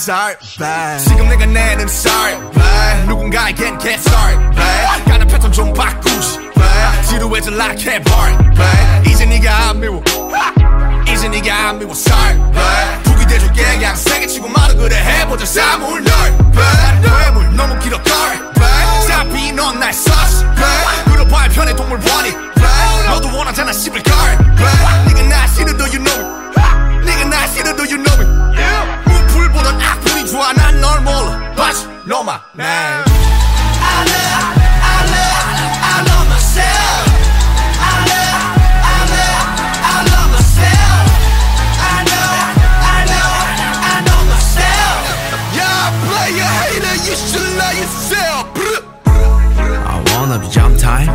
Sorry babe 지금 내가 내는 sorry babe 누군가에겐 get sorry babe 가는 패턴 좀 바꾸지 babe 지루해져 like 해버린 babe 이제 네가 안 미워. 이제 네가 안 미워. Sorry babe 북이 돼줄게. 그냥 세게 치고 말아 그래. 해보자. 사물 널 babe 뇌물 너무 길어. 덜 babe 잡히 넌날 should love yourself. I wanna be jump time.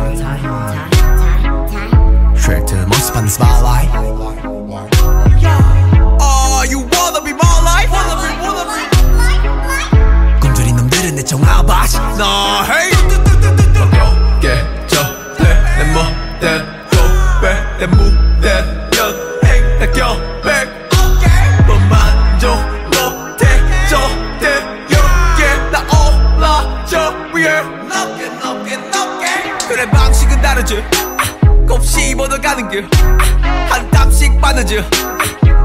Track to the most fun spotlight 얻어가는 길한 땀씩 빠르지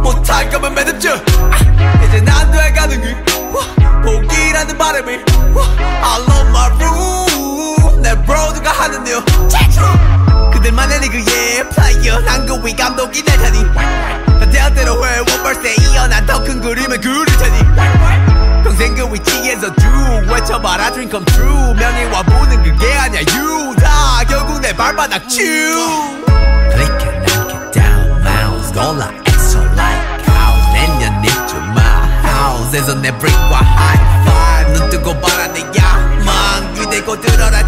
못할 거면 매듭져 이제 난 돼가는 길. 포기라는 바람이 I love my room. 내 브로드가 하는 일. 그들만의 리그의 플레이어. 난그 위 감독이 될 테니. 대학대로 해 원벌스에 이어 난 더 큰 그림을 그릴 테니. 평생 그 위치에서 쭉 외쳐봐라 dream come true. 명예와 보는 그게 아니야. You 다 결국 내 발바닥 it down mouse 놀라 extra like house 내년 입주 my house에서 내 brick과 high five 눈 뜨고 봐라 내 야망 기대고 들어라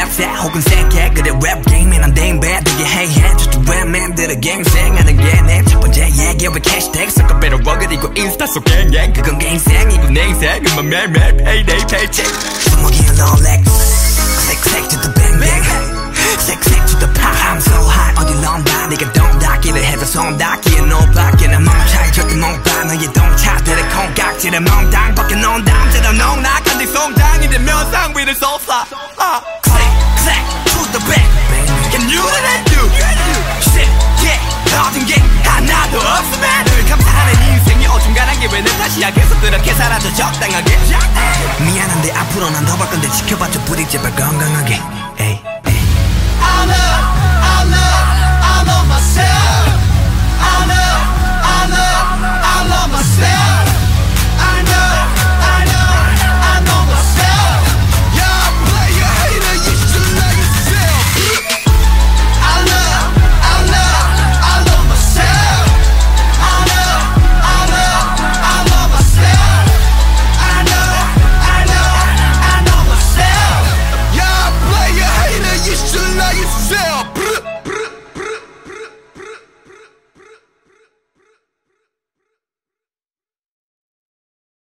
벽세 혹은 세게 그래 랩안 돼, bad 되게 해해 just a rap man 들의 갱생하는 게 내 첫 번째 얘기 왜 캐시태그 섞어 배로 러그리고 인스타 속 갱갱 그건 갱생이고 내 인생은 매일매일 payday paycheck. 주먹이는 롤렉 click click to the bang bang. Click click to the pop. I'm so hot. 어디 넌다 네가 똥 닦기를 해서 손 닦기에 노밖에 난 멍차이 절대 못봐. 너의 동차들의 콩깍지를 멍당 밖에 논 담대로 농락한 뒤 송장이 되면 상 위를 쏟아 계속 그렇게 살아도 적당하게. 미안한데 앞으로 난더볼 건데 지켜봐줘 부디 제발 건강하게. 에이 에이. I love,